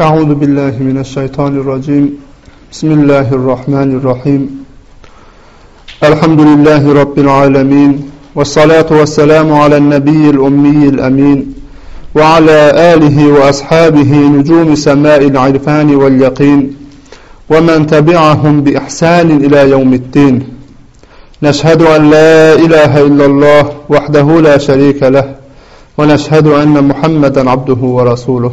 أعوذ بالله من الشيطان الرجيم بسم الله الرحمن الرحيم الحمد لله رب العالمين والصلاة والسلام على النبي الأمي الأمين وعلى آله وأصحابه نجوم سماء العرفان واليقين ومن تبعهم بإحسان إلى يوم الدين نشهد أن لا إله إلا الله وحده لا شريك له ونشهد أن محمدا عبده ورسوله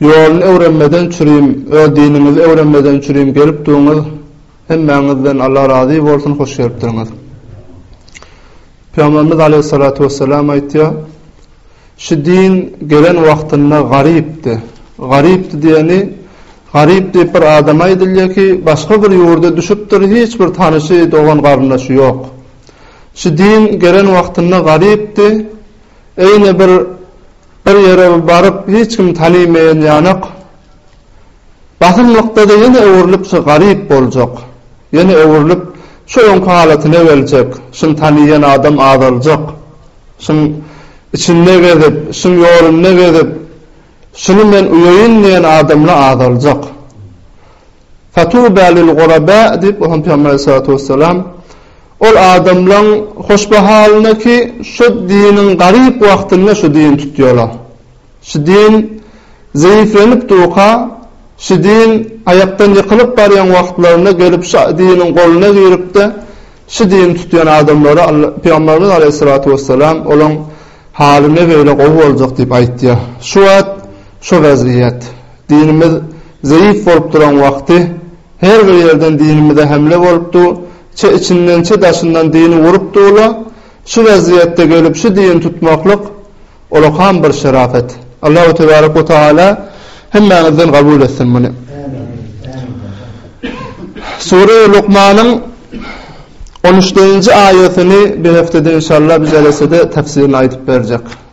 Ýoluny öwrenmeden çürim öz diniňizi öwrenmeden çürim gelip duňyz hemmäňizden Allah razy bolsun hoş gelipdiriňiz Pygamberimiz Aleyhissalatu Vesselam aýtýa Şu din gelen wagtynda garypdy garypdy diýeni garyp diýip bir adama aýdylýa ki başga bir ýurda düşüpdir hiç bir tanyşy dogan garyndaşy ýok Şu din gelen wagtynda garypdy eýne bir Bir ýere baryp hiç kim tanymaýan ýanak basymlykda-da ýene öwrülip şy garyp boljak. Ýene öwrülip şo öňki halatyna geljek. Şyn tanyýan adam azaljak. Şyn içinde gezip, şyn ýolunda gezip, şyny men uýaýyn diýen adamla azaljak. Fatubâ lil-gurabâ diýip Muhammet pygamber aleýhissalatu wessalam, Ol adamlaň hoşba halyna ki, şu diniň garyp wagtynda şu dini tutýarlar. Şu din zeýiflenip durka, şu din aýakdan ýykylyp barýan wagtlarynda gelip şu diniň goluna girip-de, şu dini tutýan adamlara pygamberimiz aleýhissalatu wessalam olaň haly ne beýle gowy boljak diýip aýtýar. Şu wagt şu wezýet. Dinimiz Zeýif bolup duran wagty her bir ýerden dinimize hemle bolupdy, çe içinden çe daşyndan dini urupdygla, şu wezziýetde gelip şu dini tutmaklyk ulakam bir şerafet. Allahu tebarek we taala hemmäňizden gabul etsin muny. Sure-i Lukmanyň on üçdenji aýatyny bir hepdede inşallah biz elesede tefsirini aýdyp berjek.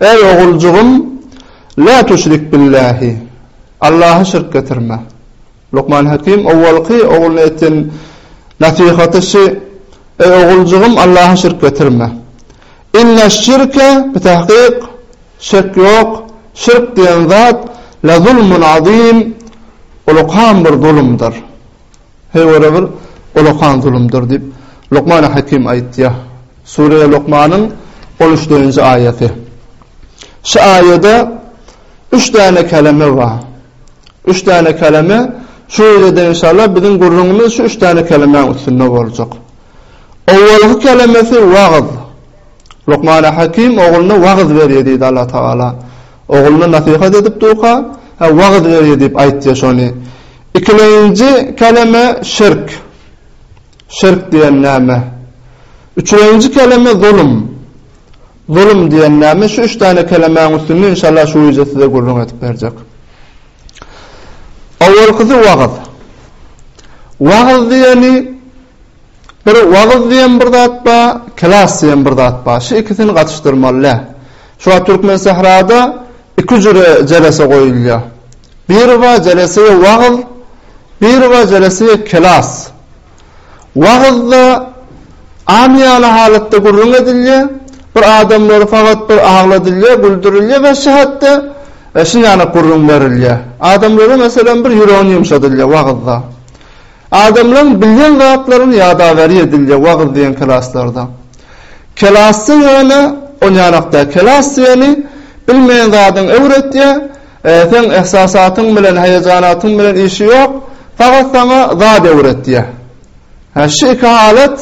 Eý oguljygym, Lä tüşrik billähi, Allaha şirk getirme. Lukman Hekim owalky ogluna etýän nasihaty şi, Eý oguljygym, Allaha şirk getirme. Inneş-şirke, bitahyk, şek ýok, şirk diýen zat, lezulmun azim, ulukam bir zulumdyr. Her göre bir olakan zulumdyr diýip, Lukmany Hakim aýtýar. Sure Lukmanyň on üçdenji aýaty. Şu aýada üç däne keleme bar. Üç däne keleme şu gijede inşallah biziň gürrüňimiz şu üç däne kelemäň üstünde boljak. Owalky kelemesi wagyz. Lukmany Hakim ogluna wagyz berýär diýdi Allah Tagala. Ogluna nasihat edip durka, ha wagyz berýär diýip aýtýar şony. Ikilenji keleme şirk. Şirk diýen näme? Üçülenji keleme zulum. Zulum diýen näme? Şu üç däne kelemäň üstünde inşallah şu widio size gürrüň edip berjek. Owalkysy wagyz. Wagyz diýeni Bir wagyz diýen bir zat bar, klas diýen bir zat bar. Şu ikisini gatyşdyrmaly däl. Şu wagt Türkmensährada iki jüre jelese goýulýar. Biri bar jelese we wagyz, biri bar jelese we klas. Wagyzda amiýana halatda gürrüň edilýär, bir adamlary fakat bir agladylýar, güldürilýär we şehetde şinjanak gürrüň berilýär. Adamlara meselem bir ýüregini ýumşadylýar wagyzda. Adamlaryň bilýän zatlaryny ýadaweri edilýär wagyz diýen kelaslarda. Kelasçy ýöne onýanak däl. Kelas diýeni bilmeýän zadyňy öwretýär, seň ehsasatyň bilen, heýejanatyň bilen işi ýok, fakat saňa zat öwretýär. Şu iki halat.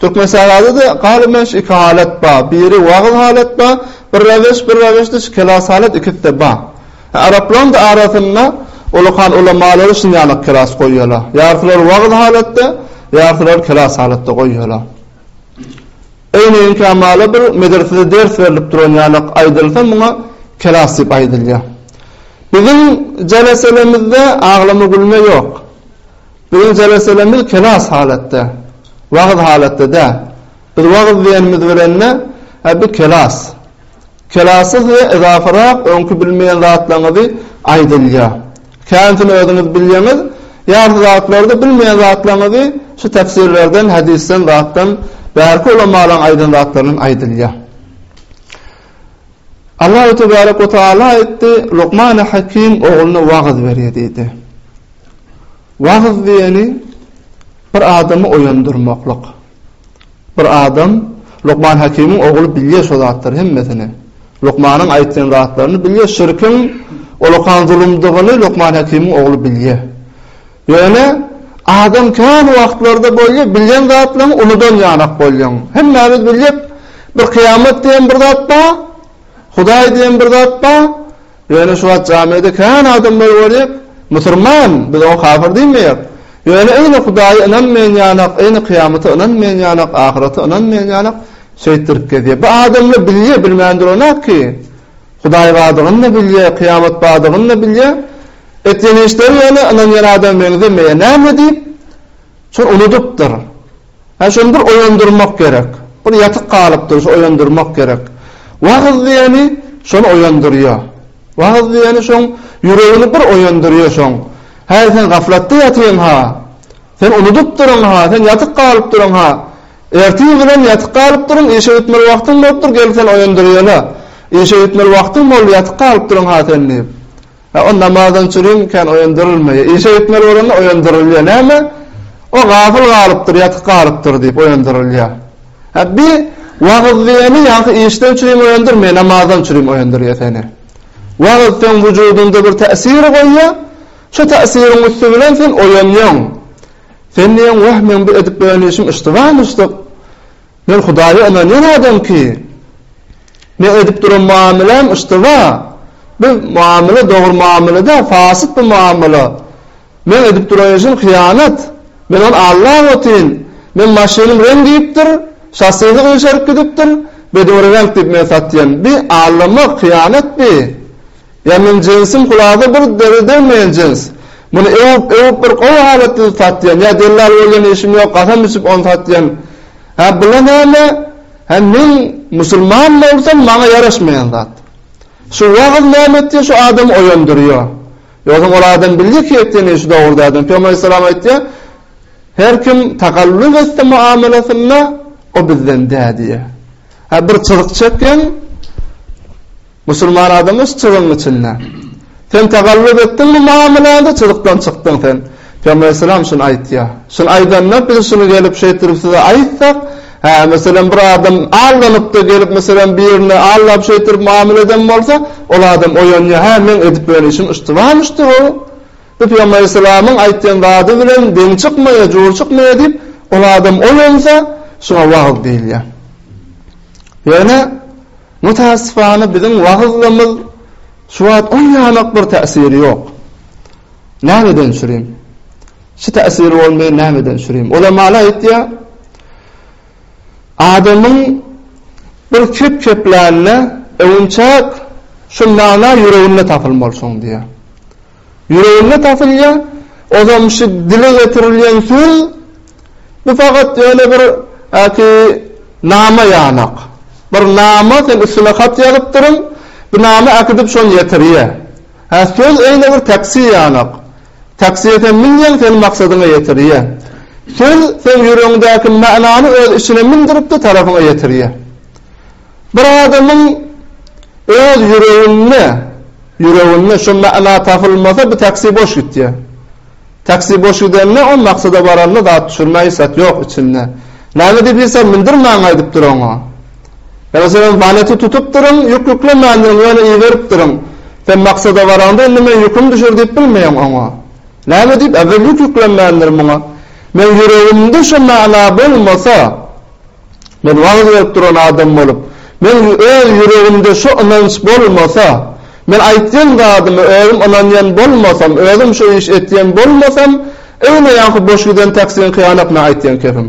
Türkmensarada-da galybermiş iki halat bar, biri wagyz halat bar, bir raweş, bir raweşde şu kelas halat ikisi-de bar. Araplaryň-da arasynda ulykan ulamalary şuny ýaly kelas goýýarlar. Ýarysylary wagyz halatda, ýarysylary kelas halatda goýýarlar. Eýneýin kämala bir medresede ders berlip duran ýaly aýdylsa muňa kelas diýip aýdylýar. Biziň jeleselemizde aglama-gülme ýok. Biziň jeleselerimiz kelas halatda, wagyz halatda däl. Biz wagyz diýenimiz bilende, Hä, bu kelas. Kelasda size ezasyrak öňki bilmeýän zatlaryňyzy aýdylýar. Känisini özüňiz bilýäňiz, ýarysy zatlarda bilmeýän zatlaryňyzy şu tefsirlerden, hedisden, zatdan, bärki ulamalaryň aýdan zatlaryndan aýdylýar. Allahu tebarek we taala aýtdy, Lukmany Hakim ogluna wagyz berýär diýdi. Wagyz diýeni bir adamy oýandyrmaklyk. Bir adam Lukman Hakimiň ogly bilýär şo zatlary hemmesini. Lukmanyň aýtýan zatlaryny bilýär, şirkiň olakan zulumdygyny Lukman Hakimiň ogly bilýär. Ýöne, adam kän wagtlarda bolýar, bilýän zatlaryňy unudan ýanak bolýaň. Hemmämiz biljek, bir kyýamat diýen bir zat bar, Hudaý diýen bir zat bar. Ýöne şu wagt jamiýada kän adamlary görýäs, musurman, biz oňa kafir diýmeýäs. Ýöne eýni Hudaýa ynanmaýan ýanak, eýni kyýamata ynanmaýan ýanak, ahyreta ynanmaýan ýanak şeýtdirip gezýär. Bu adamlar bilýär, bilmän duranok ki. Hudaý bardygyny-da bilýär, kyýamat bardygyny-da bilýär. Et ýene işleri ýöne ynanýan adama meňzemeýär. Näme diýip, şony unudypdyr. Hä, şony bir oýandyrmak gerek. Bir ýatyk galypdyr, şony oýandyrmak gerek. Wagyz diýeni şony oýandyrýar. Wagyz diýeni şoň ýüregini bir oýandyrýar şoň. Hä, sen gaflatda ýatyň-ha. Sen unudypdyryň-ha, sen ýatyk galypdyryň-ha. Ertir bilen ýatyk galypdyryň, işe gitmeli wagtyň bolupdyr, gel seni oýandyrýala. Işe gitmeli wagtyň boldy, ýatyk galypdyryň-ha sen diýip. Hä, o namazdan çürin kän oýandyrylmaýar. Işe gitmeli bolanda oýandyrylýar. Näme? O gafyl galypdyr, ýatyp galypdyr diýip oýandyrylýar. Hä, bi wagyz diýeni ýaňky işden çürin oýandyrmaýar, namazdan çürin oýandyrýar seni. Wagyz seň wujudyňda bir täsir goýýar, şo täsiriň üsti bilen sen oýanýaň. Sen diýýäň, Wah, meň bu edip bilen işim yştybamyşdyk. Men Hudaýa ynanýan adam ki, meň edip duran muameläm yştyba, bu muamele dogry muamele däl, fasyt bu muamele, meň edip duran işim hyýanat, men ony allap otyryn, meň maşynym reň diýipdir, şassisi gyşaryp gidipdir, bedewreňk diýip men satýan, bi allamak, hyýanat bi. Ýaman jensim hulasa bir dere degmeýän jens. Muny öwüp öwüp bir gowy halatda-da satýan. Ýa dellal bolýan işim ýok gasam içip ony satýan. Hä bula näme? Hä meň musulman bolsam maňa ýaraşmaýan zat. Şu wagyz näme etýär şu adamy oýandyrýar. Ýogsam ol adam bilýär ki etýänini şu dogruda adam. Pygamber aleyhisselam aýtýar Her kim takalluz etse muamalasynda o bizden dä diýýär. Hä bir çyzyk çekýän. Musulman adamyş çyzygyň içinde. Sen tagalluz etdiň bu mamylada çyzykdan çykdyň sen. Pygamber aleyhisselam şuny aýtýa. Şuny aýdanda biz şuny gelip şeýtdirip size aýtsak, hä meselem bir adam aldanypda gelip meselem birine aldap şeýtdirip mamyla eden bolsa ol adam oýanýa hä meň edip ýören işim yştybamyşda bu. Bu pygamber aleyhisselamyň aýtýan zady bilen deň çykmaýa jur çykmaýa diýip ol adam oýansa şuňa wagyz diýilýa. Ýöne Mutasyfana biziň wagyzlamyz şu wagt onýanak bir täsiri ýok. Nämeden çürim? Şu täsiri bolmaýan nämeden çürim? Ulamalar aýtýar, adamyň bir kep keplände öwünçäk şu magna ýüreginde tapylmaly şoň diýýär. Ýüreginde tapylýa, ozam şu dile getirilýän söz, bu fakat ýöne bir äki nama ýanak. Bir nama sen üstüne hat ýazypdyryň, bu nama äkidip şony ýetirýä. Hä söz eýle bir taksi ýanak. Taksiýa sen münýäň seni maksadyňa ýetirýä. Söz seň ýüregiňdäki manany öz içine mindiripdi tarapyňa ýetirýä. Bir adamyň öz ýüreginde, ýüreginde şu mäna tapylmasa bu taksi boş gitýär. Taksi boş gidende o maksada baranda zat düşürmäýi zat ýok içinde. Näme diýip ýesem mindirmäň aýdypdyr oňa. Ýa meselem waleti tutupdyryň, ýük ýüklemändirin ýöne iberipdirin. Sen maksada baranda indi men ýüküm düşer diýip bilmeýäň oňa. Näme diýip äwel ýük ýüklemändir muňa. Meň ýüregimde şu mäna bolmasa. Men wagyz berip duran adam bolup, meniň öz ýüregimde şu ynanç bolmasa, men aýtýan zadyma özüm ynanýan bolmasam, özüm şu işi etýän bolmasam, egne ýaňky boş giden taksiň hyýanatyna aýtýan kepim.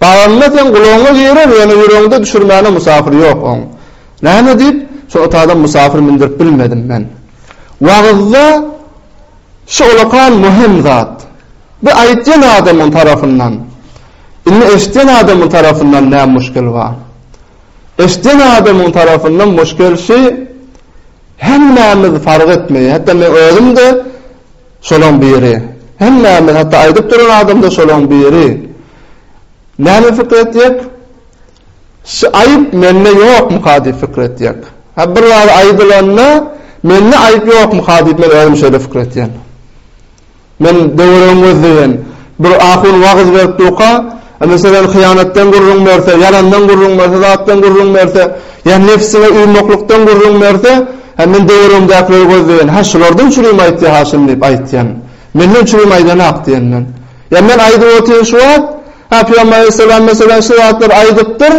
Galanyna seň gulagyňa girer, ýöne ýüregiňde düşürmäne musapyr ýok oň. Näme diýip, şol otagdan musapyr mindirip bilmedim men. Wagyzda. Şu olakan möhüm zat. Bu aýtýan adamyň tarapyndan, indi eşidýän adamyň tarapyndan näme muşkil bar? Eşidýän adamyň tarapyndan muşkil şi, hemmämiz fark etmeýär, hatda men özüm-de şolaň biri. Hemmämiz, hatda aýdyp duran adam-da şolaň biri. Näme pikir etjek? Şu aýyp mende ýokmyka diýip pikir etjek. Hä, bir zat aýdylanda, mende aýyp ýokmyka diýip men özüm şeýle pikir etýän. Men döwüregiň gözleýän. Bir ahun wagyz berip durka, meselem, hyýanatdan gürrüň berse, ýalandan gürrüň berse, zatdan gürrüň berse, ýa nebsiňe uýmaklykdan gürrüň berse, hä, men döwüregimdäkileri gözleýän. Hä, şulardan çürim aýtýa-ha şuny diýip aýtýan. Menden çürim aýdanak diýen men. Ýa men aýdyp otyryn şu wagt, Hä, pygamber aleýhissalam meselem şu zatlary aýdypdyr,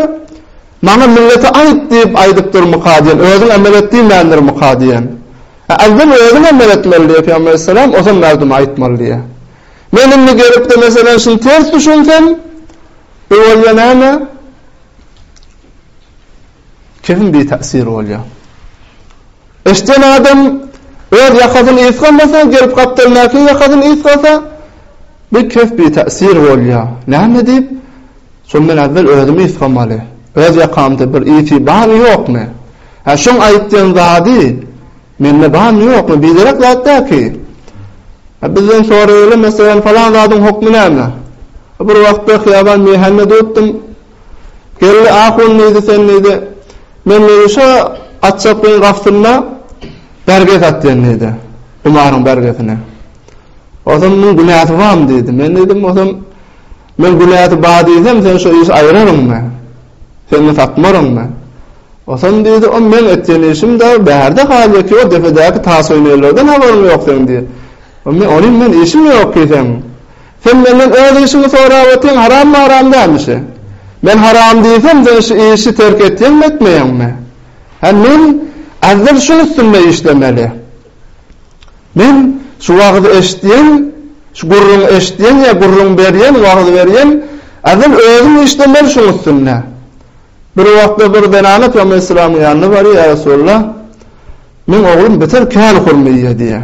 maňa millete aýt diýip aýdypdyrmyka diýen, özüň emel et diýmändirmika diýen. Hä, awvel özüň emel etmeli diýýär pygamber aleýhissalam, oson merdüme aýtmaly diýýär. Men indi gelip-de meselem şuny ters düşünsem, bu bolýar näme? Kefin bitäsir bolýar. Eşden adam öz ýakasyny ysgamasa, gelip gapdalyndakyň ýakasyny ysgasa, bu kes bitäsir bolýar. Näme diýip, şony men äwwel özüm ysgamaly. Öz ýakamda bir ysy barmy-ýokmy? Hä, şoň aýtýan zady mende barmy-ýokmy? Biderek zat däl ki. Hä, bizden soraýaly, meselem, falan zadyň hokmy näme? Bir wagtlar hyýaban meýhende durdum. Geldi ak on diýdi sen diýdi. Men diýdi şo Atçaklyň gapysynda berge satýan diýdi. Gumaryň bergesini. Ozam muň günäsi barmy diýdi. Men diýdim ozam men günäsi bar diýsem sen şo işi aýraryňmy? Seni satmaryňmy? Ozam diýdi o meň etýän işim de bärde galýar ki o depedäki tasoýnerlerden habaryň ýok seň diýdi. Ony men işim ýok ki seň. Sen menden öz işiňi sorap otyryn harammy haram dälmi şe? Men haram diýsem sen şu işi terk etýeňmi etmeýeňmi? Hä men azdyr şuň üstünde işlemeli. Men şu wagyzy eşitýän, şu gürrüňi eşitýän ýa gürrüň berýän, wagyz berýän azdyr özüm işlemeli şuň üstünde. Bir wagtda bir zenana Pygamber salamyň ýanyna barýar, Ýa Resulallah, meň oglum beter kän hurma iýýär diýýär.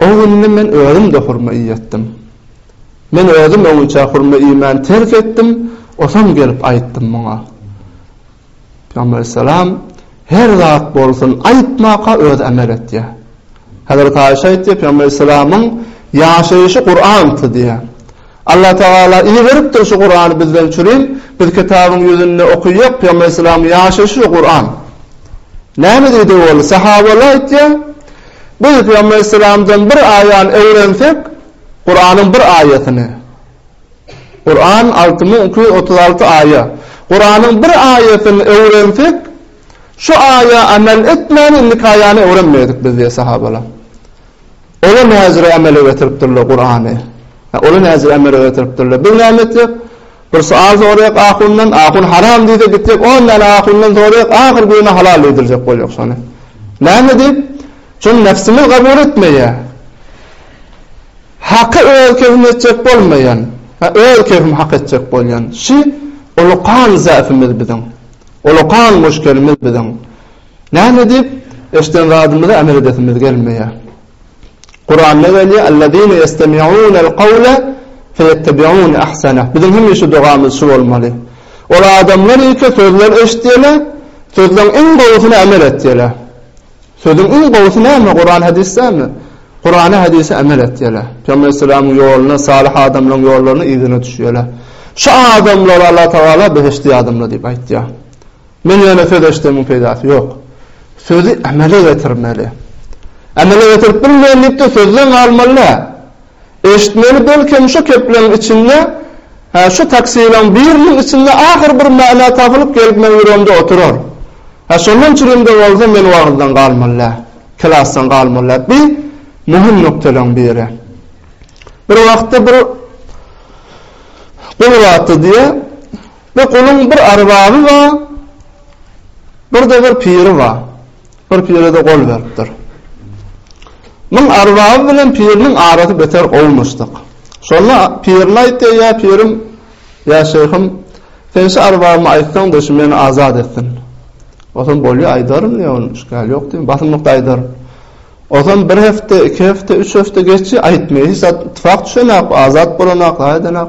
O günde men özüm-de hurma iýýätdim. Men özüm öňüçä hurma iýmäni terk etdim, osam gelip aýtdym muňa. Pygamber aleyhisselam her zat bolsun aýtmaka özi emel etýär. Hazreti Aişe aýtýar, Pygamber aleyhisselamyň ýaşaýşy Kurandy diýýär. Allah Tagala iberipdir şu Kurany bizden çürin biz kitabyň ýüzünde okyjak Pygamber Aleyhisselamyň ýaşaýşy şu Kuran. Näme diýdi ol? Sahabalar aýtýa, Biz Pygamber Aleyhisselamdan bir aýany öwrensek, Kuranyň bir aýatyny. Kuran alty müň iki ýüz otuz alty aýa. Kuranyň bir aýatyny öwrensek, şu aýa amel etmän indiki aýany öwrenmeýdik biz diýýär sahabalar. Olar näzire emele getiripdirler Kurany. Olar näzire emele getiripdirler. Biz näme etjek? Bir sual soraýak ahundan, ahun haram diýse gitjek on däne ahundan soraýak, ahyr birine halal diýdirjek boljak şony. Näme diýip? Şony nebsimiz kabul etmeýär. Haky öz kefim etjek bolmaýan, öz kefim hak etjek bolýan. Şi ulukan zäfimiz biziň. Ulukan muşkelimiz biziň. Näme diýip, eşden zadymyza amel edesimiz gelmeýär. Kuranda gelýär, Ellezine yestemi'unel kavle feyetebi'un ahsana. Biziň hemişe dogamyz şu bolmaly. Ol adamlar ilki sözler eşitýärler, sözleň iň gowusyna amel etýärler. Sözüň iň gowusy näme? Kuran hadis dälmi? Kurana hadise amel etýärler. Peygamber sallallahu ýoluna, salih adamlaryň ýollaryna yzyna düşýärler. Şu adamlar Allah Taala behişdi adamlar diýip aýtýar. Men ýöne söz eşdemiň peýdasy ýok. Sözi emele getirmeli. Emele getirip bilmeýän diýip-de sözden galmaly däl. Eşitmeli belkem şu kepleň içinde, hä, şu taksileň biriniň içinde ahyr bir mäne tapylyp gelip meň ýüregimde oturar. Hä, şondan çürimde bolsa men wagyzdan galmaly däl. Klasdan galmaly däl. Bi möhüm nukdalaň biri. Bir wagtda bir Gul gaty diýýär. Bir guluň bir arbaby bar, bir-de bir piri bar. Bir pire-de gol beripdir. Muň arbaby bilen piriniň arasy beter gowumyşdyk. Şonda pirine aýtdy, Ýa pirim, ýa şeýhim, sen şu arbabyma aýtsaň-da, şu meni azat etsin. Otam bolýa, aýdaryn, ýa onuň işgäli ýok diýip, basymlykda aýdaryn. Otam bir hepde, iki hepde, üç hepde geçdi, aýtmaýar. Hiç zat, ittifak düşenok, azat bolanok, gaýdanok.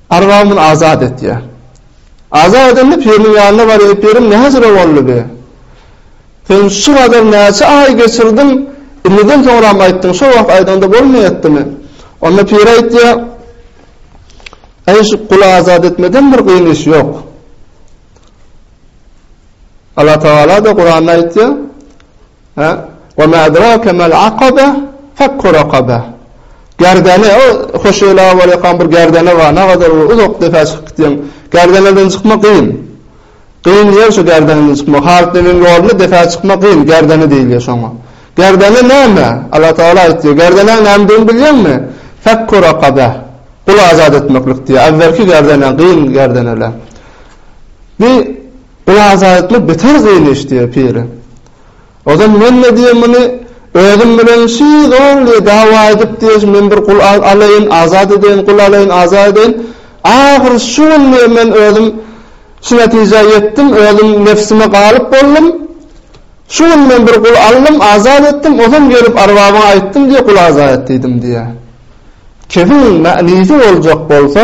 Arwah muny azat etýär. Azat edende piriniň ýanyna barýar, Pirim, nähili boldy bi? Sen şu gadar näçe aý geçirdiň, indiden soňram aýtdyň, şo wagt aýdaňda bolmaýatdymy? Onda pir aýtýar, Äý, şu guly azat etmeden bir kyn iş ýok. Allatagala-da Kuranda aýtýar, Wema edrake mal akaba, fekku rakaba. Gerdene hoş öle awar ýakan bir gerdene bar, nagadar ol uzak depe çykyp gitýäň. Gerdeneden çykmak gyn. Gyn ýer şu gerdeneden çykmak. Halyt nebiniň ýolunda depe çykmak gyn, gerdene diýilýär şoňa. Gerdene näme? Allah Tagala aýtýar, gerdeneň nämedigini bilýäňmi? Fekku rakaba. Gul azat etmeklik diýýär. Äwwelki gerdene, gyn gerdeneler. Bi Ol ajaýyplyk beter gyn iş, diýýär peri. Ozal men-de diýýär muny özüm bilen şi zor diýýär dawa edip diýýär men bir gul alaýyn, azat edeýin, gul alaýyn, azat edeýin. Ahyry şu gün diýýär men özüm şu netijä ýetdim, özüm nebsime galyp boldum. Şu gün men bir gul aldym, azat etdim, ozal gelip arbabyňa aýtdym diýýär, gul azat et diýdim diýýär. Kebiň nä nisi boljak bolsa,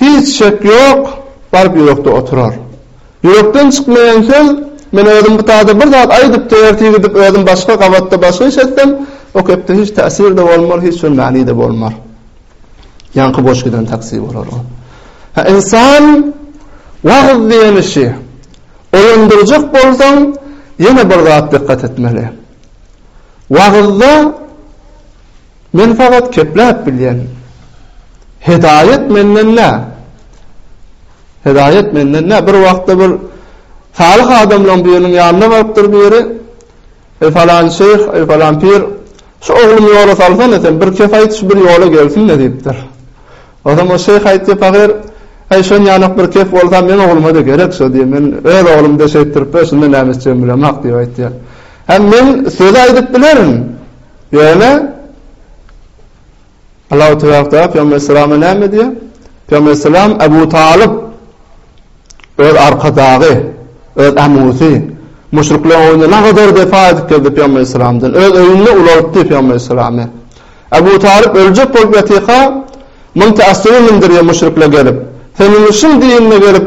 Hiç şek ýok, baryp ýürekde oturar. Ýürekden çykmaýan söz, men özüm bu taýda bir zat aýdyp-da ertir gidip özüm başga gabatda başga iş etsem, o gepde hiç täsir-de bolmar, hiç bir mäni-de bolmar. Ýaňky boş giden taksi bolar o. Hä, ynsan, wagyz diýen işi oýandyrjak bolsaň, ýene bir zat dykgat etmeli. Wagyzda. Men fakat kepläp bilýän. Hedaýat menden dä. Hedaýat menden dä. Bir wagtda bir salyh adamlaň biriniň ýanyna barypdyr biri. Eý falan şeýh, eý falan pir, şu oglumy ýola salsana sen, bir kep aýt şu bir ýola gelsin-de diýipdir. Onsoň o şeýh aýtdy, pahyr, Heý şon ýanok bir kep bolsa meň ogluma-da gerek şo diýip, men öz oglumda şeýtdirip-ä şunda näme etjegimi bilemok diýip aýtýar. Hem men söz aýdyp bilerin. Ýöne Allahu Teala Pygamber Salama näme diýýär? Pygamber Salam Abu Talyp öz arkadagy, öz amusy müşrikler oýunda nagadar defa edip geldi Pygamber Salamdan. Öz öýünde ulaltdy Pygamber Salamy. Abu Talyp öljek bolup ýatyka, müntä asyryndyr ýa müşrikler gelip. Seniň işiň diýende gelip,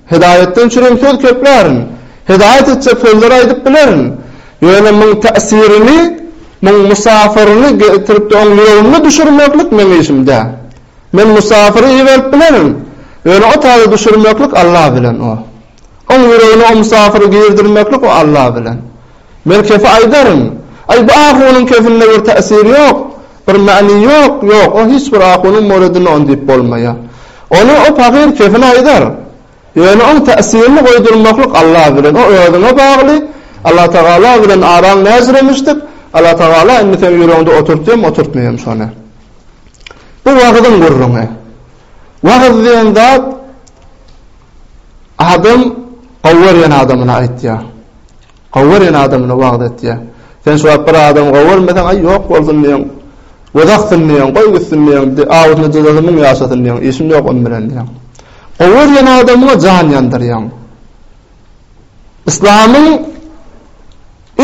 Hedaýatdan çüren söz köplärin. Hedaýat etjek sözler aýdyp bilerin. Ýöne muň täsirini, muň musapyryny getirip-de oň ýoluna düşürmeklik meň işim däl. Men musapyry iberip bilerin. Ýöne o täze düşürmeklik Alla bilen. O. Oň ýüregine o musapyry girdirmeklik o Alla bilen. Men kefe aýdaryn, Aý, bu ahunyň kefinde bir täsir ýok, bir many ýok, ýok, o hiç bir ahunyň murydyna ony diýip bolmaýar. Ony o pahyr kefine aýdar. Ýöne oň täsirini goýdurmaklyk Alla bilen, o özüňe bagly, Allatagala bilen araň näjiremişdik, Allatagala indi seň ýüregiňde oturtýam, oturtmaýam şony. Bu wagyzyň gürrüňi. Wagyz diýen zat adam gowy görýän adamyna aýtýar. Gowy görýän adamyna wagyz etýä. Sen şu wagt bir adamy gowy görmeseň, aý, ýok bolsun diýeň, göz aksyn diýeň, goý gitsin diýeň, awusyna jezazy müň ýaşasyn diýeň, işim ýok oň bilen diýeň. Gowy görýän adamyňa jan ýandyrýaň. Yslamyň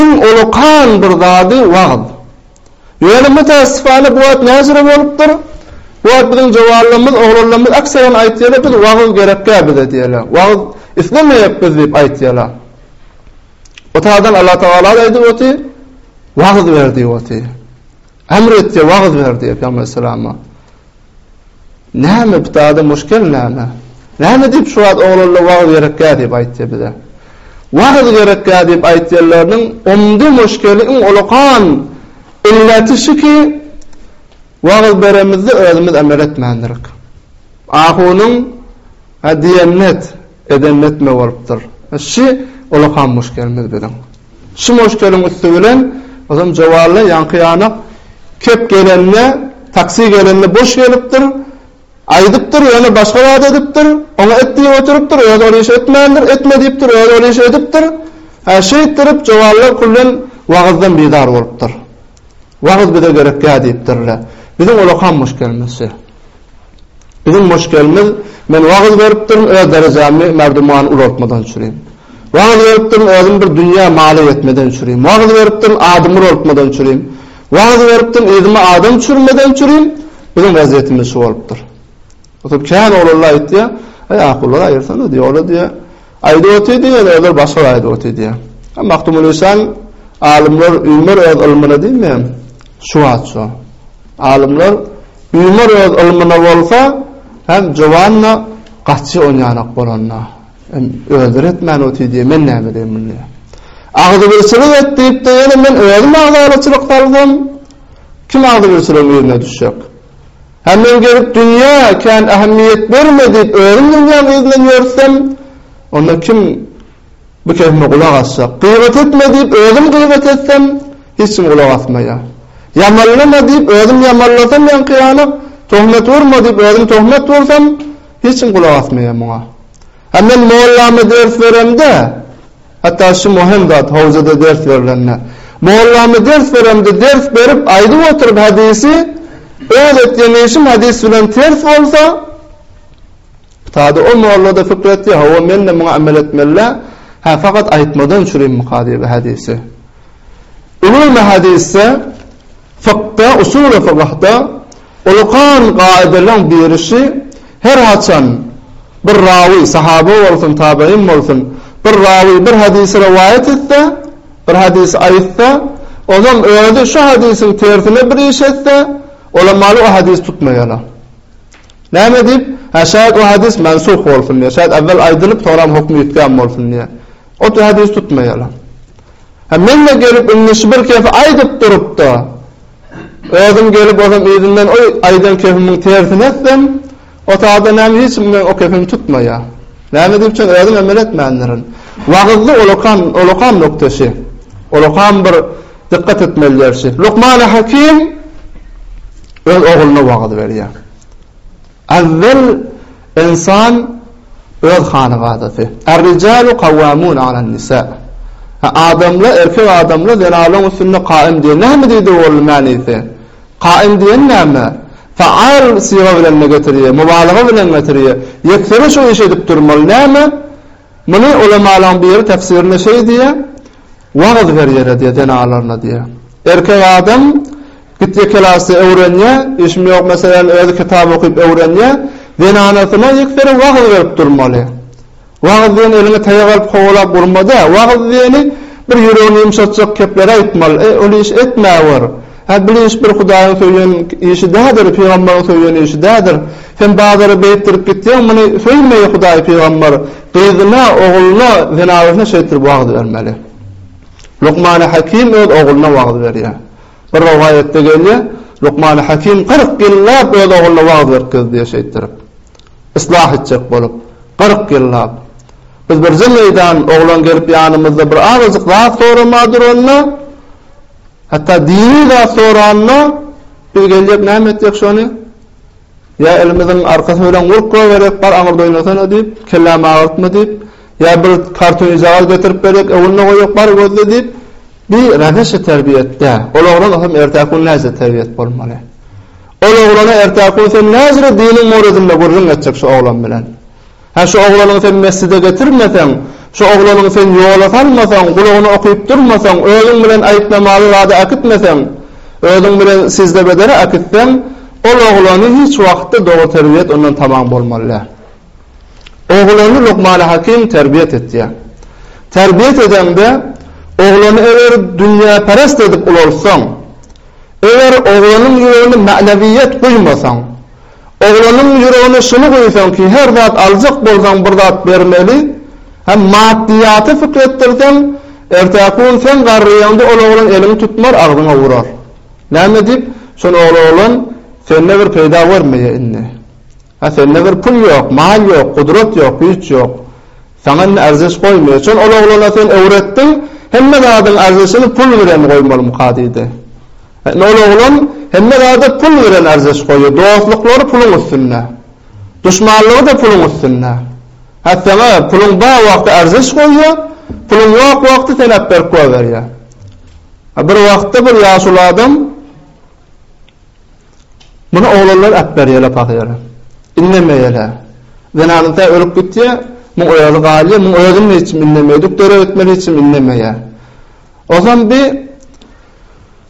iň olakan bir zady wagyz. Ýöne mütäessifane bu wagt näjüre bolupdyr? Bu wagt biziň jowarlarymyz, oglanlarymyz ekserem aýtýarlar, biz wagyz gerekkä bize diýýärler. Wagyz islemeýek biz diýip aýtýarlar. O taýdan Allah Tagala aýdyp otyr, wagyz ber diýip otyr. Emr et diýip wagyz ber diýip Peygamber salama. Näme bu taýda muşkel näme? Näme diýip şu wagt oglanlara wagyz gerekkä diýip aýtdy bize. Wagyz gerekkä diýip aýtýanlarynyň onda muşkeli iň ulukan illeti şu ki, wagyz beremizde özümiz emel etmändirik. Ahunyň diýennet Eden netme bolupdyr. Şi ulakam muşkelimiz biziň. Şi muşkeliň üsti bilen ozam jowalla ýaňky ýanak kep gelende, taksi gelende boş gelipdir. Aýdypdyr, ýöne başga zat edipdir. Oňa et diýip oturypdyr, özi ol işi etmändir. Etme diýipdir, özi ol işi edipdir. Hä, şeýtdirip, jowalla kullen wagyzdan bizar bolupdyr. Wagyz bize gerek ýa diýipdirler. Biziň ola kammuş gelmesi. Biziň muş gelmez, men wagyz beripdirin, öz derejämi merdumany ulaltmadan çürin. Wagyz beripdirin, özüm bir dünýä mala ýetmeden çürin. Wagyz beripdirin, adymy ulaltmadan çürin. Wagyz beripdirin, yzyma adam çürmeden çürin. Biziň wezýetimiz şu bolupdyr. Oturyp kän oglanlar aýtýar, Aý akullary aýyrsana diýýär, olar diýýär, aýdyp otyr diýýär, özleri başga aýdyp otyr diýýär. A Magtymguly işan Alymlar üýmer öz ylmyna diýme, şu wagt şu. Alymlar üýmer öz ylmyna bolsa, hem jowanna gaçy on ýanak bolanda. Hem özleri etmän otyr diýýär, men näme edeýin muny. Agzybirçilik et diýip-de ýene men özüm agzybirçilik salsam, kim agzybirçiligiň yzyna düşjek? Hä men gezip dünýä kän ähmiýet berme diýip özüm dünýäň yzyndan ýörsem onda kim bu kesime gulak asjak? Gybat etme diýip özüm gybat etsem hiç kim gulak asmaýa. Ýamanlama diýip özüm ýamanlasam ýaňky ýanak, tohmet urma diýip özüm tohmet ursam hiç kim gulak asmaýa muňa. Ha men mollama ders beremde, hatda şu möhüm zat howzada ders berilende, mollama ders beremde ders berip aýdyp oturyp hadysy öz etýän işim hadys bilen ters bolsa, tada o mollada pikir etýär, hawa mende muňa amel etmelidä, hä fakat aýtmadan çürimmika diýip hadysy. Ulumy hadysda, fykda, usuly fygahda, Olakan kaýdalaň birisi, her haçan bir rawy, sahaba bolsun, tabeýin bolsun, bir rawy bir hadysy rowaýat etse, bir hadysy aýtsa, onam özi şu hadysyň tersine bir iş etse, olam maly o hadys tutmaýala. Näme diýip, hä şaýat o hadys mansuh bolsun diýe, şaýat awwal aýdylyp soňram hukmy ýitgän bolsun diýe. O hadys tutmaýala. Hä mende gelip indi şu bir kefi aýdyp durup-da, Özüm gelip ozem yzyndan o aýdan kepimiň tersini etsem, otagda näme hiç kim meň o kepimi tutmaýa. Näme diýipjn özüm emel etmändirin. Wagyzly olakan, olakan nokdaşy. Olakan bir dykgat etmeli ýerşi. Lukmany Hakim öz ogluna wagyz berýä. Awwal ynsan öz hanagadasy. Ar-rijalu kawwamun alan-nisa. Adamlar, erkek adamlar zenanlaryň üstünde kaýym diýen näme diýdi ogul mänisi? Kaýym diýen näme? Faal syga bilen-de getirýär, mubalaga bilen getirýär. Ýeksere şu işi edip durmaly. Näme? Muny ulamalarň biri tefsirinde şeý diýýär. Wagyz berýäler diýýär zenanlaryna diýýär. Erkek adam git ýekelasy öwrenýär, işim ýok meselem özi kitap okyp öwrenýär, zenanasyna ýekbiri wagyz berip durmaly. Wagyz diýeni eliňe taýak alyp kowalap urma-da, wagyz diýeni bir ýüregini ýumşatjak kepleri aýtmaly, e, ol iş etmäwer. Hä, bir iş bir Hudaýyň söýen işi dädir, pygamberiň söýen işi dädir. Sen bazara beripdirip gitseň, muny söýmeýä Hudaý pygamber, gyzyna, ogluna, zenawysyna şeýtdirip wagyz bermeli. Lukmany Hakim öz ogluna wagyz berýär. Bir rowaýatda gelýär, Lukmany Hakim kyrk ýyllap öz ogluna wagyz berkizdi diýýär şeýtdirip. Yslah etjek bolup, kyrk ýyllap. Biz bir jyň eýdan, oglan gelip ýanymyzda bir azajyk zat soramadyr onda, Hatda dini zat soranda biz geljek näme etjek şony ýa elimiziň arkasyny bilen gurk goýberjek bar aňyrda oýnasana diýip kellämi agyrtma diýip ýa bir kartonijagaz getirip berjek öňüne goýjak bar gözle diýip bi razeşe terbiýet däl ol oglan osam ertäki gün näce terbiýet bolmaly ol oglana ertäki gün sen näzire diniň moredinde gürrüň etjek şu oglan bilen Hä, şu oglanyňy sen mesjide getirmeseň, şu oglanyňy sen ýola salmasaň, gulagyna okyp durmasaň, özüň bilen aýypnamaly zady äkitmeseň, özüň bilen sizdebedere äkitseň, ol oglany hiç wagtda dogry terbiýet ondan tamam bolmaly däl. Oglany Lukmany Hakim terbiýet etýär. Terbiýet edeňde, oglany eger dünýäperest edip ulaltsaň, eger oglanyň ýüregine mänewiýet guýmasaň, Oglanyň ýüregine şuny guýsaň ki, her zat aljak bolsaň bir zat bermeli, hem maddiýaty pikir etdirseň, ertäki gün sen garryýaňda ol oglan eliňi tutmar, agzyňa urar. Näme diýip, şon ogly oglan sende bir peýda görmeýär indi. Hä, sende bir pul ýok, mal ýok, gudrat ýok, güýç ýok. Saňa indi arzeş goýmaýar. Şol ol oglana sen öwretdiň, hemme zadyň arzeşini pul bilen goýmalymyka diýdi. Indi ol oglan hemme zada pul bilen arzeş goýýar. Dostluklary puluň üstünde. Duşmanlygy-da puluň üstünde. Hä, saňa puluň bar wagty arzeş goýýar, puluň ýok wagty seni äperip goýberýär. Bir wagtda bir ýaşuly adam. Muny oglanlar äpberýärler pahyra. Indemeýärler. Zenanyň tä ölüp gitýär, muň özi galýar, muň özüni hiçim indemeýär, dükdere gitmeli hiçim indemeýär. Ozan bi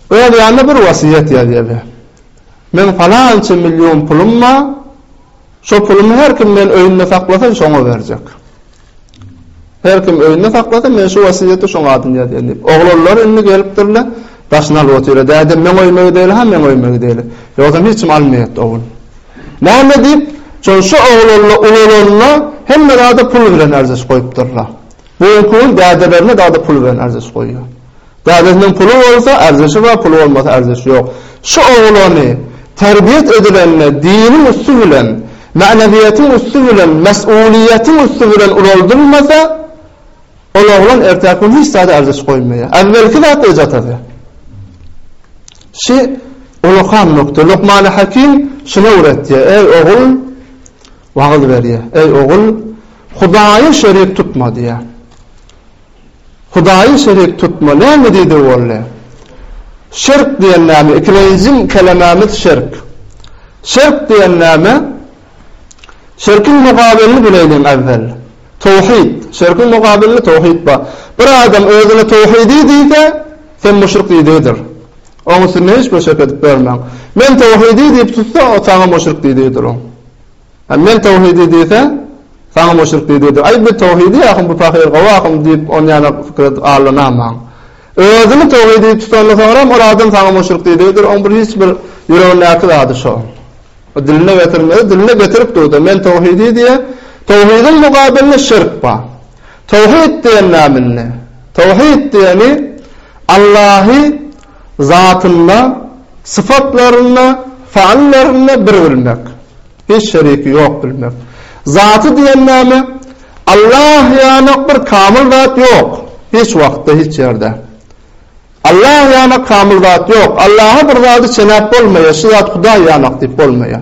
öz ýanyna bir wasiýet ýazýar bi. Meň palança million pulum bar, şo pulumy her kim men öýünde saklasa şoňa berjek. Her kim öýünde saklasa, men şu wasýeti şoň adyna ýazýan diýip. Oglanlar indi gelipdirler, daşyny alyp otyrlar. Däde, meň öýüme gideýli-ha, meň öýüme gideýli. Ýogsam hiç kim almaýatdy o gün. Näme diýip, şol şu oglanlar ulalanda hemme zada pul bilen ärjeş goýupdyrlar. Bu günki gün dädelerine dagda pul bilen ärjeş goýýar. Dädesiniň puly bolsa, arzişi bar, puly bolmasa, arziş ýok. Şu oglany terbiýet edilende diniň üsti bilen, mänewiýetiň üsti bilen, mes'ulyýetiň üsti bilen ulaldylmasa, ol oglan ertäki gün hiç zada arziş goýmaýar. Äwwelki zat eje-atasy. Şi ulkan nukda. Lukmany Hakim şuna öwretýär. Eý ogul, wagyz berýär. Eý ogul, Hudaýa şerik tutma diýýär. Hudaýy şerik tutma näme diýdi wally? Şirk diýen näme? Ikilenji kelemämiz şirk. Şirk diýen näme? Şirkiň mugabelini bileýliň äwwel. Towhid. Şirkiň mugabelini towhid bar. Bir adam özüne towhidiý diýse, sen muşrik diýdigidir. Oň üstünde hiç bir şek edip görmäň. Men towhidiý diýip tutsa, o saňa muşrik diýdigidir oň. Hem men towhidi diýse, saňa müşrik diýdirdi. Aý, bu towhidi ahun, bu pahyr gowy ahun diýip, ony ýana pikire aldanamaň. Özüňi towhidi tutandan soňra hem ol adam saňa müşrik diýdirdi, oň bir hiç bir ýüregindäki zady şo. O diline getirmedi, diline getirip durdy, men towhidi diýýä, towhidiň mukabelinde şirk bar. Towhid diýen näme indi? Towhid diýeni Allahy Zatynda, sypatlarynda, sanlarynda bir bilmek. Hiç şeriki ýok bilmek. Zaty diýen näme? Allah ýanak bir kamyl zat ýok. Hiç wagtda, hiç ýerde. Allah ýanak kamyl zat ýok. Allaha bir zady çenäp bolmaýar, şu zat Hudaý ýanak diýip bolmaýar.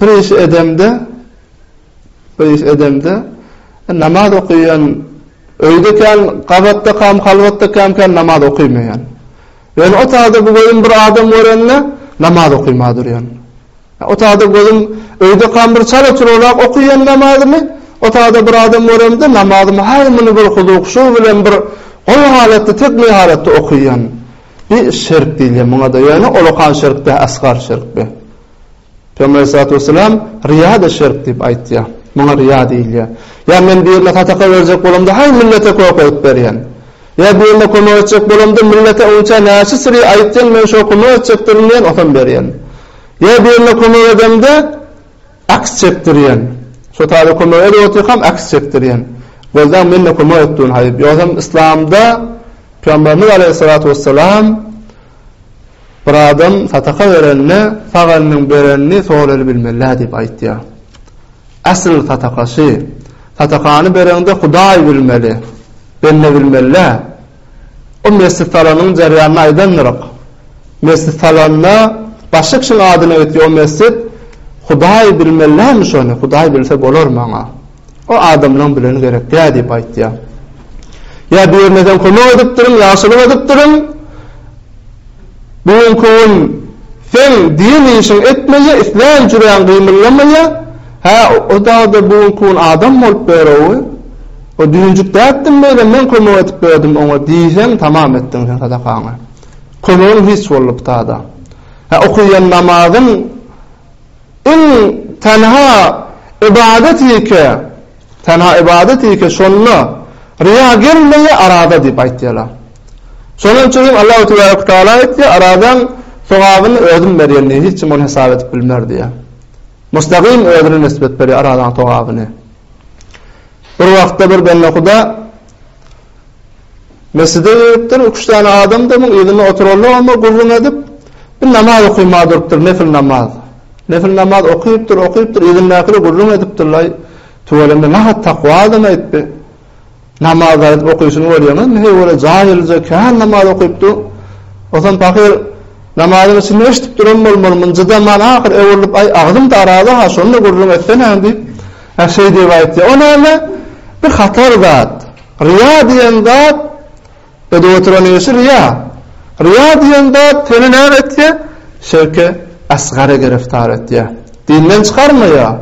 Bir iş edemde, bir iş edemde, namaz okaýan öýde kän, gabatda kam, halwatda kam kän namaz okaýmaýan. Ýöne otagda bu gözüm bir adam görende, namaz okaýma durýan. Otagda gözüm öýde kam bir çala turalap okaýan namazymy, otagda bir adam göremde namazymy haý muny bir huzuhşu bilen bir gowy halatda, tekmil halatda okaýan. Bir şirk diýilýär muňa-da, ýöne ulakan şirk däl, asgar şirk bu. Pygamber Aleyhissalatu Vesselam, Riýad-y şerk diýip aýtýar. Muňa riýa diýilýär. Ýa men birine sadaka berjek bolamda, haý millete kokoýut berýän. Ýa birine kömek etjek bolamda, millete onça näçe syry aýtýan, men şo kömek etjekdirin diýen otam berýän. Ýa birine kömek edemde, aks çekdirýän. Şo taýda kömek edip otyrkam aks çekdirýän. Gözläň men-de kömek etdin haý. Ýogsam Yslamda Pygamberimiz Aleyhissalatu Vesselam, Bir adam sadaka berende sag eliniň berenini sol eli bilmeli diýip aýtýar. Asl sadaka şy. Sadakany bereňde Hudaý bilmeli. Bende bilmeli. O mesjit salanyň jarýanyny aýdandyryk. Mesjit salanda başga kişiň adyna gitdi o mesjit Hudaý bilmeli mi şony? Hudaý bilse bolar maňa. O adamlaň bileni gerekdä diýip aýtýa. Ýa birine sen kömek edipdirin, ýagşylyk edipdirin. Bu günki gün sen diýen işiň etmeýä, islän jüräň gymyllamaýa. Hä, o dagda bu günki gün adam bolup berowy. O düýnjük däpdim beýle, men kömek edip berdim oňa diýseň, tamam etdiň sen sadakaňy. Kömegiň hiç boldy bu tada. Hä, okaýan namazyň, Iň tenha ybadat ike, tenha ybadat ike şonda ryýa gelmeýä araza diýip aýtýalar. Şonuň üçin hem Allahu tebarek we taala aýtýar, arazaň sogabyny özüm berýän diýip, hiç kim ony hesap edip bilmez diýýär. Mustagym özüne nisbet berýär arazaň sogabyny. Bir wagtda bir bendehuda Mesjide giripdir, iki-üç sany adamdamyň yzynda oturanlygam-a gürrüň edip, bir namaz okamaga durupdyr, nefil namaz. Nefil namaz okypdyr, okypdyr, yzyndakilere gürrüň edipdir-laý, Tüweleme, nahat takwa adam aýtdy. Namaz aýdyp okyşyny görýäňizmi? Heý, ol-a jaýylja kän namaz okypdy. Ozan pahyr namazyň içinde eşidip duran bolmaly, mynjydaman ahyr öwrülip, Aý, agzym-da araza-ha, şony-da gürrüň etsene-ä diýip, şeý diýip aýtýar. O näme? Bir hatar zat. Ryýa diýen zat, edip oturan işi ryýa. Ryýa diýen zat seni näme etýär? Şirke esgara giriftar etýär. Dinden çykarmaýar,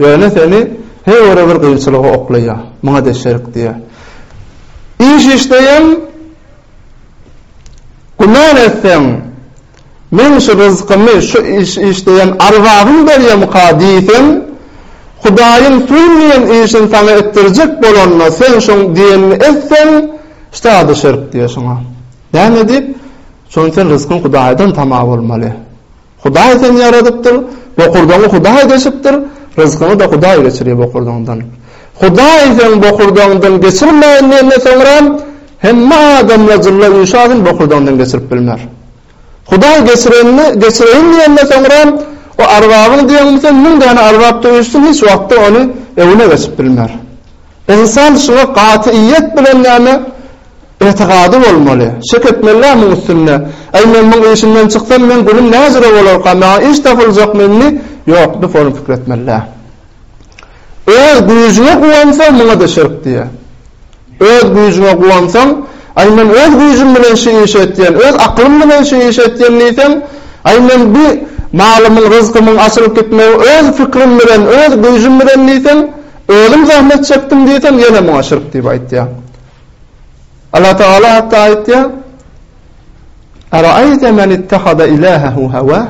ýöne seni höwere bir kynçylyga oklaýar. Muňa-da şirk diýer. Iş işleýin, güman etseň, Men şu ryzkymy şu iş işleýän Arbabym berýämyka diýseň, Hudaýyň söýmeýän işini saňa etdirjek bolanda, sen şoň diýenini etseň, ştady şirk diýer şoňa. Näme diýip? Şonuň üçin ryzkyň Hudaýdan tama bolmaly. Hudaý seni ýaradypdyr, bokurdagyňy Hudaý deşipdir, ryzkyňy-da Hudaý geçirýär bokurdagyňdan. Hudaý seň bokurdagyňdan geçirmäýin diýenden soňra, Hemme adam lajylla üýşe agyň bokurdagyndan geçirip bilmer. Hudaý geçirenini geçireýin diýende soňra o arbabyň diýen gymsy müň däne arbapda üýşsün hiç wagtda ony öwüne geçip bilmer. Ynsan şuňa gatyýýet bilen näme etigady bolmaly? Şek etmelidä muň üstünde? Äý men muň işinden çyksam meň günüm näjüre bolarka, maňa iş tapyljakmy indi, ýokmy? Pony pikir etmelidä. Öz güýjüňe guwansaň, muňa-da şirk diýýär. Öz güýjüňe guwansaň, Aý, men öz güýjüm bilen şu işi etýän, öz aklym bilen şu işi etýän diýseň, Aý, men bu malymyň, ryzkymyň açylyp gitmegi öz pikrim bilen, öz güýjüm bilen diýseň, özüm zähmet çekdim diýseň, ýene muňa şirk diýip aýtýaň. Allatagala hatda aýtýar. Araeýte men ittehada ilahehu hawah,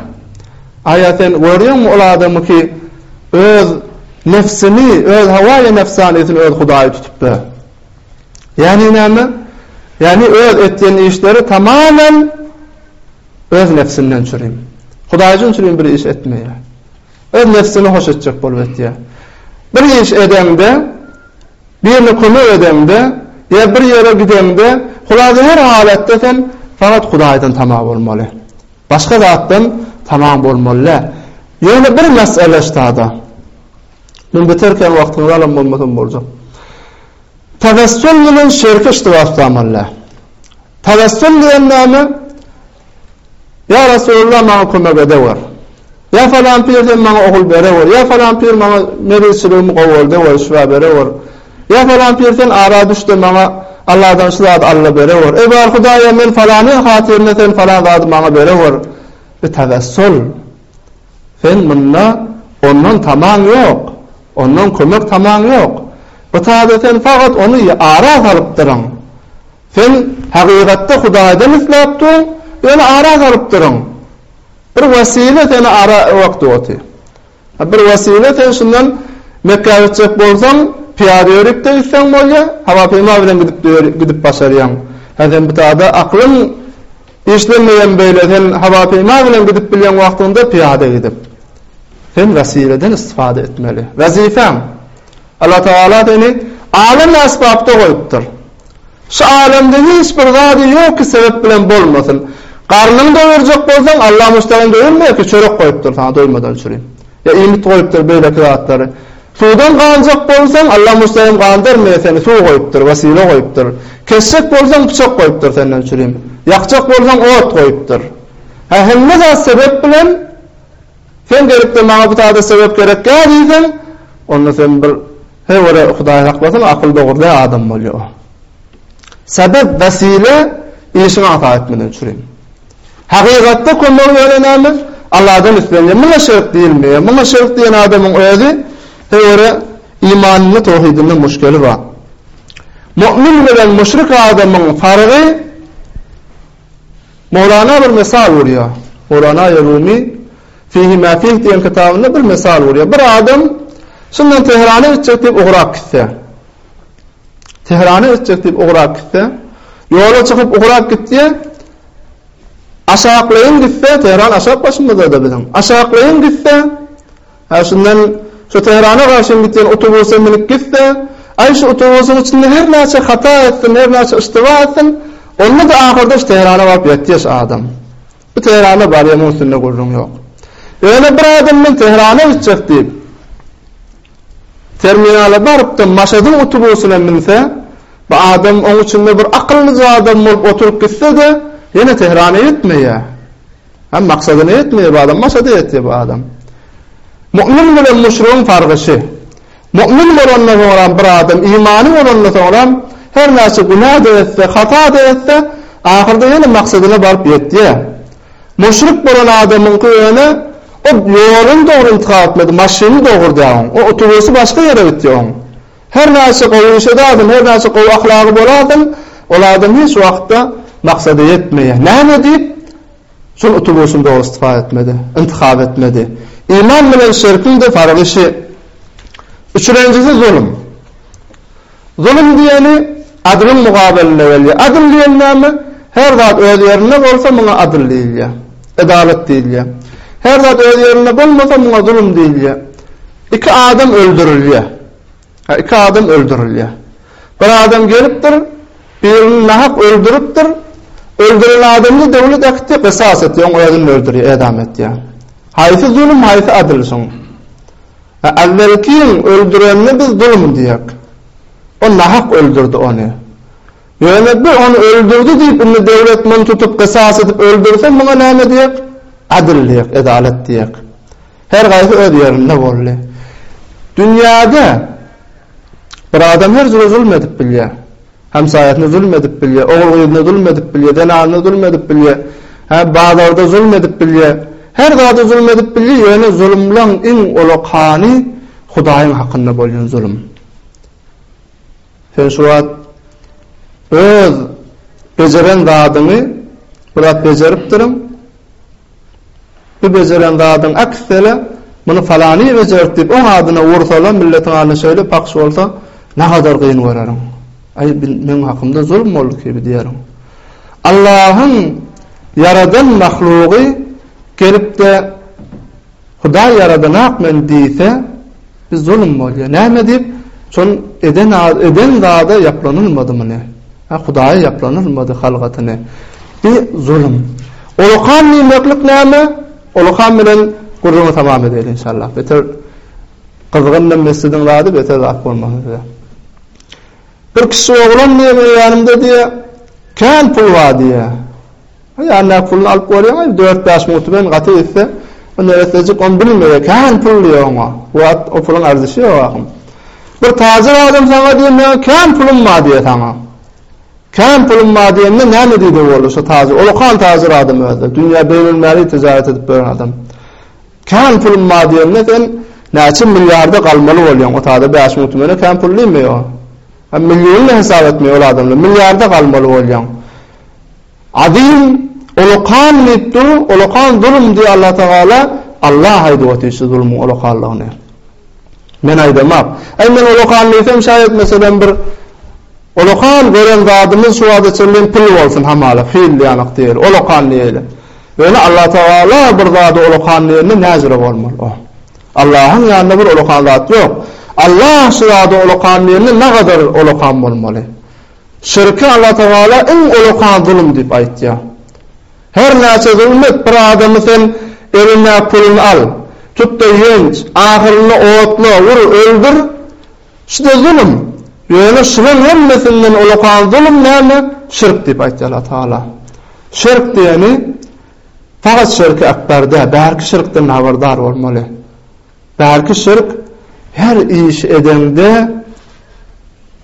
Aýa sen görýäňmi ol adamy ki, öz nebsini, öz hawaýy nebsanysyny öz hudaýy tutupdyr? Ýagny näme? Ýagny öz etýän işleri tamamem öz nebsinden çürim. Hudaý üçin çürim bir iş etmeýär. Öz nebsini hoş etjek bolup etýär. Bir iş edeňde, birine kömek edeňde ýa bir ýere gideňde, hulasa her halatda sen fakat Hudaýdan tama bolmaly. Başga zatdan tamaň bolmaly däl. Ýöne bir mesele ştada. Men biterkäň wagtyňyzy alan bolmasam boljak. Tabassul bilen şerki iştibaslamaly däl. Tabassul diýen näme? Ýa Resulallah maňa kömek edewer. Ýa falan pir sen maňa ogul berewer, ýa falan pir maňa merizçiligimi gowaldewer, şyba berewer. Ýa falan pir sen ara düşde maňa Alladan şu zady Alla berewer. Eý bar Hudaýa men falanyň hatyrna sen falan zady maňa berewer. Bi tawessul. Sen munda ondan tamaň ýok. Ondan kömek tamaň ýok. Bi taze sen fagat ony ara salypdyryň. Sen hakygatda Hudaýdan isläp duň, ýöne ara salyp duruň. Bir wesile seni ara wagty wagty. Bir wesile sen şundan Mekgä gitjek bolsaň, pyýada ýörip-de gitseň bolýar, habarpeýma bilen gidip-de gidip başarýaň. Hä sen bitada aklyň işlemeýän beýle sen habarpeýma bilen gidip bilýän wagtyňda pyýada gidip. Sen wesileden istifada etmeli. Wezipem. Allatagala seni alem äsbapda goýupdyr. Şu alemde hiç bir zady ýok ki sebep bilen bolmasyn. Garnyňy doýurjak bolsaň Alla muşdagyňy doýurmaýar ki çörek goýupdyr saňa doýmadan çüri. Ýa iýmit goýupdyr beýleki zatlary. Suwdan ganjak bolsaň Alla muşdagym gandyrmaýar seni suw goýupdyr, wasila goýupdyr. Kesjek bolsaň pyçak goýupdyr senden çürim. Ýakjak bolsaň ot goýupdyr. Hä hemme zat sebep bilen. Sen gelipdir maňa bu taýda sebäp gerekýär diýseň, onda sen bir he görä Hudaý saklasyn akyl dogurly adam bolýa o. Sebäp, wesile işiňi hata etmeden çürin. Hakygatda kömek ýöne näme? Alladan islenýär. Muňa şerik diýilmeýär. Muňa şerik diýen adamyň özi he görä imanynda towhidinde muşkeli bar. Mu'min bilen muşrik adamyň fargy, Mowlana bir mysal urýar. Mowlana-i Rumy Fihi ma fih diýen kitabynda bir mysal urýar. Bir adam şundan Tehrana gitjek diýip ugrap gitse. Tehrana gitjek diýip ugrap gitse, ýola çykyp ugrap gitse, aşaklaýyn gitse, Tehran aşak başymyzda-da biziň. Aşaklaýyn gitse, Hä, şundan şo Tährana garşym gidýän otobusa münüp gitse, aý, şu otobusyň içinde her näçe hata etsin, her näçe yştyba etsin, onda-da ahyrda şu Tährana baryp ýetýär şu adam. Bu Tährana barýar, muň üstünde gürrüň ýok. Ýöne bir adam men Tährana gitjek diýip, terminala baryp-da Maşadyň otobusyna münse, bu adam oň içinde bir akyllyja adam bolup oturyp gitse-de, ýene Tährana ýetmeýär. Hem maksadyna ýetmeýär bu adam, maksada ýetýär bu adam. Mu'min bilen muşrygyň fargy şü. Mu'min bolandan soňram bir adam imany bolandan soňram her näçe günä-de etse, hata-da etse, ahyrda ýene maksadyna baryp ýetýär. Muşryk bolan adamyňky ýöne o ýoluny dogry intihap etmedi, maşynyny dogurdýar oň. O otobusy başga ýere gitýär oň. Her näçe gowy iş edäýseň, her näçe gowy ahlagy bolaýsaň, ol adam hiç wagtda maksada ýetmeýär. Näme edip? Şol utulyşyny dogry istifat etmedi, intihap etmedi. Iman bilen şirkiň-de fargy şi. Üçrenjisi zulum. Zulum diýeni adylyň mugabelinde gelýär. Adyl diýen näme? Her zat öz ýerinde bolsa, muňa adyl diýilýär. Edalat diýilýär. Her zat öz ýerinde bolmasa, muňa zulum diýilýär. Iki adam öldürilýär. Iki adam öldürilýär. Bir adam gelipdir, birini nahak öldüripdir. Öldüren adamyny döwlet äkitdi, gysas etýär, oň özüni öldürýär, edam etýär. Haýsy zulum, haýsy adyl soň? Äwwelkiniň öldürenini biz zulum diýek. O nahak öldürdi ony. Ýöne bu ony öldürdi diýip, indi döwlet muny tutup, gysas edip öldürse, muňa näme diýek? Adyl diýek, edalat diýek. Her gaýsy öz ýerinde boldy. Dünýäde bir adam her jüre zulum edip bilýär. Hemsaýasyna zulum edip bilýär, ogul-gyzyna zulum edip bilýär, zenanyna zulum edip bilýär, hä, bazarda zulum edip bilýär. Her zada zulum edip bilýär, ýöne zulumlaň iň uly kany Hudaýyň hakynda bolýan zulum. Sen şu wagt öz bejeren zadyňy bir zat bejeripdirin. Bu bejeren zadyň aksele muny falany bejerip diýip oň adyna ur sala milletiň adyna şeýle pahş bolsa nagadar gyn göreriň. Aý meň hakymda zulm boldy kibi diýerin. Allahyň ýaradan mahlugy gelipde Hudaý ýaradanok meni diýse, bi zulum bolýa. Näme diýip, şol eden eden zada ýaplanylmady muny. Hä, Hudaýa ýaplanylmady halgatyny. Bi zulum. Olakan diýmeklik näme? Olakan bilen gürrüňi tamam edeli inşallah. Beter gyzgyndy mesjidiň zady beter zat bolmasyn size. Bir kişi oglan diýe meniň ýanymda diýe, kän pul bar diýe. Aýallar puluny alyp görýäňiz, dört-bäş mugt bilen gaty gitse, o neressejik ony bilmeýär, kän pul diýýär oňa. Wah, o puluň arzysy ýok ahym. Bir tajyr adam saňa diýer, Meň kän pulum bar diýer saňa. Kän pulum bar diýende näme diýdi boldy şo tajyr? Olakan tajyr adam özi, dünýä beýnelmilli tijaret edip ýören adam. Kän pulum bar diýende sen näçe milliarda galmaly bolýaň? O taýda bäş mugt bilen kän pul diýmeýär. Hem milliony hem hesap etmeýär ol adamlar. Milliarda galmaly bolýaň. Azim olakan diýip dur, olakan zulum diýýär Allah Tagala, Allah aýdyp otyr şu zulumyň olakanlygyny. Men aýdamak. Aý men olakan diýsem şaýat meselem bir olakan gören zadymyz şu wagta çenli pul bolsun hamala, fil diýanak diýeli, olakan diýeli. Ýöne Allah Tagala bir zady olakan diýende näjüre bolmaly o. Allahyň ýanynda bir olakan zat ýok. Allah şu zady olakan diýende nägadar olakan bolmaly. Şirki Allatagala iň olakan zulum diýip aýtýar. Her näçe zulum et, bir adamy sen eline puluny al, tut-da ýenç, ahyrynda otla, ur, öldür, şu-da zulum. Ýöne şulaň hemmesinden olakan zulum näme? Şirk diýip aýtýar Allatagala. Şirk diýeni, faqat şirki-akbar däl, bärki şirkden habardar bolmaly. Belki şirk her iş edeňde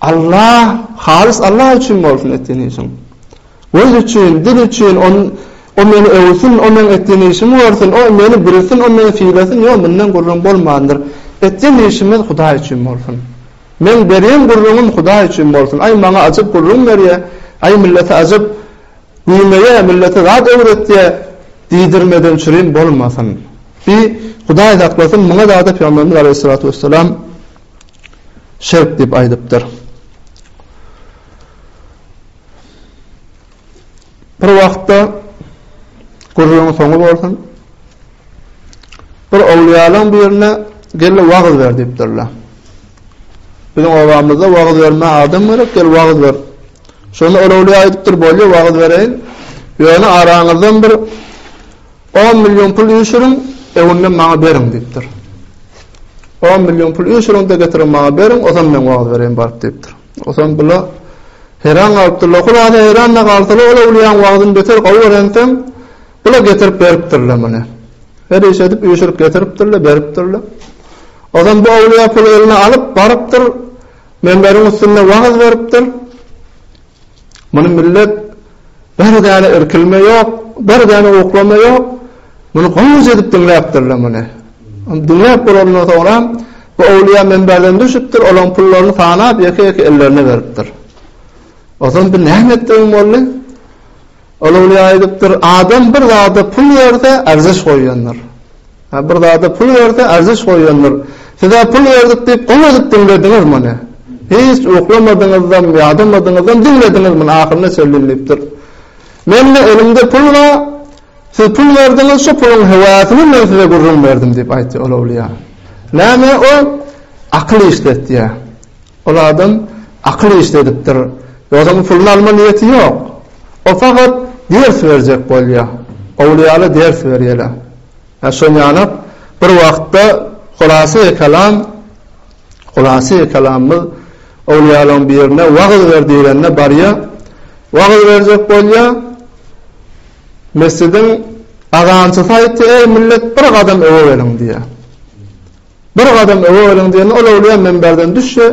Allah halys Allah üçin bolsun etýän işiň. Göz üçin, dil üçin on o meni öwsün, o meň etýän işimi görsün, o meni bilsin, o meni sylasyn, ýok mundan gürrüň bolmandyr. Etýän işimiz Hudaý üçin bolsun. Meň berýän gürrüňim Hudaý üçin bolsun. Aý maňa ajyp gürrüň berýä, aý millete ajyp Güýmeýä millete zat öwretýä diýdirmeden çürim bolmasyn. Bi Hudaý saklasyn muňa zada pygamberimiz aleýhissalatu wessalam şirk diýip aýdypdyr. Bir wagtda gürrüň soňy bolsun. Bir awliýalaň birine gelip wagyz ber diýipdirler. Biziň obamyzda wagyz bermä adam gerek, gel wagyz ber. Şonda ol öwlüýä aýdypdyr, bolýa wagyz bereýin. Ýöne araňyzdan bir on million pul üýşüriň, öňünden maňa beriň diýipdir. On million pul üýşüriň-de getiriň maňa beriň, o zaman men wagyz bereýin baryp diýipdir. O zaman bula heran galypdyrlar. Hulasa heran-da galsalar, ol öwlüýäň wagyzyny beter gowy berensoň, Bula getirip beripdirler muny. Her iş edip üýşürip getiripdirler, beripdirler. Ozan bu öwlüýä puly eline alyp barypdyr, menberiň üstünde wagyz beripdir. Muny millet bir däne irkilme ýok, bir däne uklama ýok. Muny gowuja edip diňläpdirler muny. Diňläp bolanyndan soňra bu öwlüýä menberden düşüpdir, olaň pullaryny sanap ýeke-ýeke ellerine beripdir. Ozan bu näme etdigiň boldy? Ol öwlüýä aýdypdyr, Adam bir zada pul berde arziş goýýandyr. Hä, bir zada pul berde arziş goýýandyr. Siz-ä pul berdik diýip goň edip diňlediňiz muny. Hiç uklamadyňyzam, ýadamadyňyzam diňlediňiz muny ahyryna çenli diýipdir. Men-de elimde pul bar, siz pul berdiňiz, şu puluň höwäsini men size gürrüň berdim diýip aýtýar ol öwlüýä. Näme ol? Akyl işletýär. Ol adam akyl işledipdir. Ýogsam puluny alma niýeti ýok. O pagat ders berjek bolýa. Owlyýala ders berýele. Hä şonýalak bir wagtda hulasa-i kelam hulasa-i kelamymyz owlyýalaň birine wagyz ber diýlende barýa. Wagyz berjek bolýa. Mesjidiň azançysy aýtýa, eý millet bir gadam öňe geliň diýýä. Bir gadam öňe geliň diýende, ol öwlüýä minberden düşse,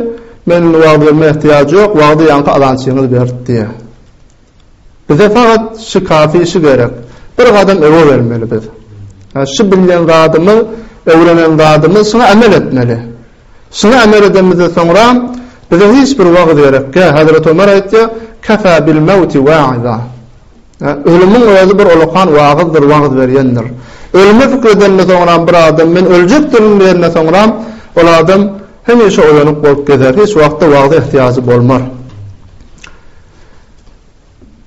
Men indi wagyz bermä ähtiýaç ýok, wagyzy ýaňky azançyňyz berdi diýýä. Bize fakat şu kafi işi gerek. Bir gadam öňe gelmeli biz. Şu bilýän zadymyz, öwrenen zadymyz şuňa amel etmeli. Şuňa amel edemizde soňra bize hiç bir wagyz gerek. Hazreti Ömer aýtýa, Kefâ bil mewti wa'iza. Ölümiň özi bir olakan wagyzdyr, wagyz berýändir. Ölüme pikredende soňram bir adam men öljekdirin diýende soňram ol adam hemişe oýanyk bolup gezer, hiç wagtda wagza ehtiýajy bolmar.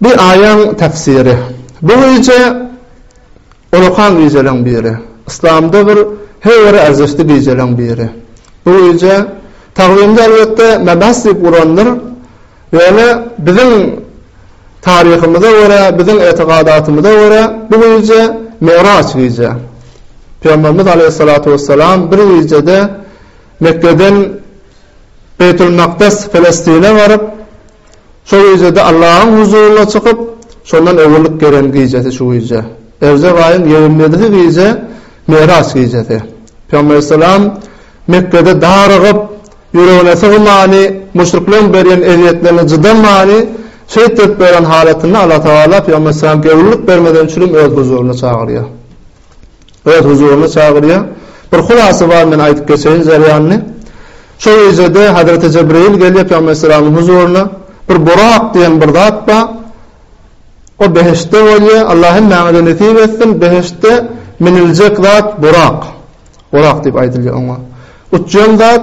Bi aýaň tefsiri. Bu gije olakan gijeleň biri. Yslamda bir her bir erzişdi gijeleň biri. Bu gije tagwimde elbetde mebas diýip urandyr. Ýöne biziň taryhymyza görä, biziň etigadatymyza görä bu gije Mi'raç gije. Pygamberimiz aleýhissalatu wessalam bir gijede Mekgeden Beýtul Makdes, Palestine baryp, şo gijede Allahyň huzuryna çykyp, şondan öwürlik gelen gijesi şu gije. Rejep aýyň ýigrimi ýedisi gije Mi'raç gijesi. Pygamber aleyhissalam Mekgede darygyp, Ýüregine sygmany, müşrikleriň berýän ezýetlerini cydamany, şeýt dert beren halatynda Allah Tagala pygambersallam göwünlik bermeden çülim öz huzuryna çagyrýar. Öz huzuryna çagyrýar. Bir hulasy bar men aýdyp geçeýin jerýanyny. Şo gijede Hazreti Jebrail gelýär pygambersallamyň huzuryna. Bir burak diýen bir zat bar. O behiştde bolýar. Allah hemmäňize nesip etsin. Behiştde miniljek zat burak. Orak diýip aýdylýar oňa. Utjam zat,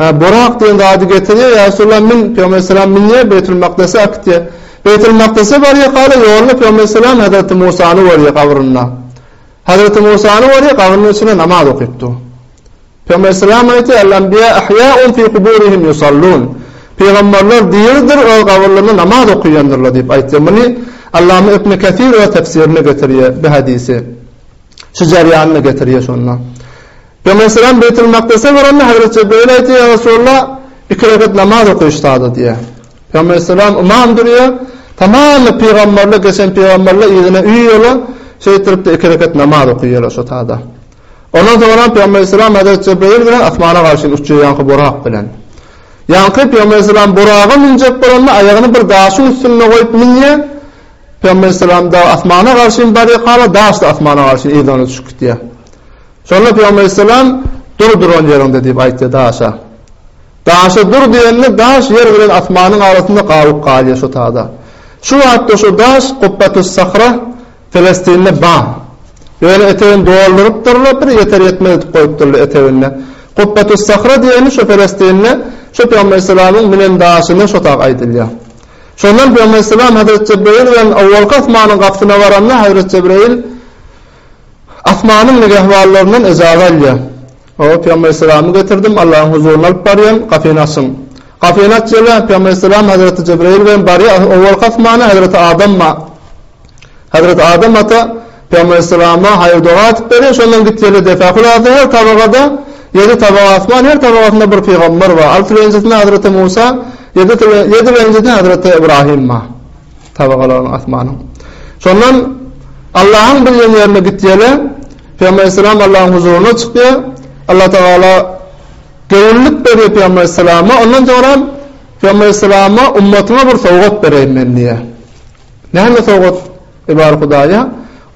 Hä, borak diýen zady getirýär, ýa Resulallah, min, Pygamber aleyhisselam minýär, Beýtulmukdese akýtýar. Beýtulmukdese barýar, hala ýolunda Pygamber aleyhisselam Hazreti Musany görýär gabrynda. Hazreti Musany görýär, gabrynyň içinde namaz okyp dur. Pygamber aleyhisselam aýtýar, Al-anbiýa ahýaun fi kuburihim ýusallun. Pygamberler diridir, öz gabrlarynda namaz okýandyrlar diýip aýtýar. Muny Allama Ibni Kesir öz tefsirinde getirýär bu hadysy. Şu jarýanyna getirýär şonda. Pygamberimiz Beýtil Makdese baranda Hazret Jibreýil aýdýar, Ýa Resulallah, iki rekat namaz okaýyş sada diýýär. Pygamberimiz ymam durýar, tamamy pygamberler, geçen pygamberler yzyna üýýärler, şeýtdirip-de iki rekat namaz okaýarlar şo sada. Ondan soňra Pygamberimiz Hazret Jibreýil bilen asmana garşy uçýar ýaňky burak bilen. Ýaňky Pygamberimiz buraga münjek bolanda aýagyny bir daşyň üstünde goýup münýär, Pygamber salam dag asmana garşyn barýar hala daş da asmana garşyn yzynda düşüp gitýär. Şonda pygamber salam dur duran ýeriňde diýip aýtýar daşa. Daşa dur diýende daş ýer bilen asmanyň arasynda galyp galýar şo tada. Şu wagtda şo daş Gubbatus Sahra Felestinde bar. Ýöne etegini doldurypdyrlar bir ýeter ýetmez edip goýupdyrlar eteginde. Gubbatus Sahra diýeni şo Felestinde şo pygamber salamyň münen daşyna şo tag aýdylýar. Şondan pygamberselam Hazret Jebreýil bilen owalky asmanyň gapysyna baranda Hazret Jebreýil asmanyň nigehwanlaryndan ejaza alýar. Oba pygamberselamy getirdim, Allahyň huzuryna alyp barýan, gapyny açyň. Gapyny açýarlar, pygamberselam Hazreti Jebreýil bilen barýar owalky asmana Hazreti Adam Hazreti Adam ata Pygamber Aleyhisselama haýyr doga aýdyp berýär, şondan git ýerde depe. Hulasa her tabagada ýedi tabak asman, her tabagynda bir pygamber bar. Alty birinjisinde Hazreti Musa, ýedi birinjisinde Hazreti Ibrahim bar. Tabagalaryň asmanyň. Şondan Allahyň bilýän ýerine git ýele. Pygamber Aleyhisselam Allahyň huzuryna çykýar. Allah Tagala göwünlik berýär Pygamber Aleyhisselama. Ondan soňra Pygamber Aleyhisselama ummatyma bir sowgat bereýin men diýýär. Näme sowgat bar Hudaýa?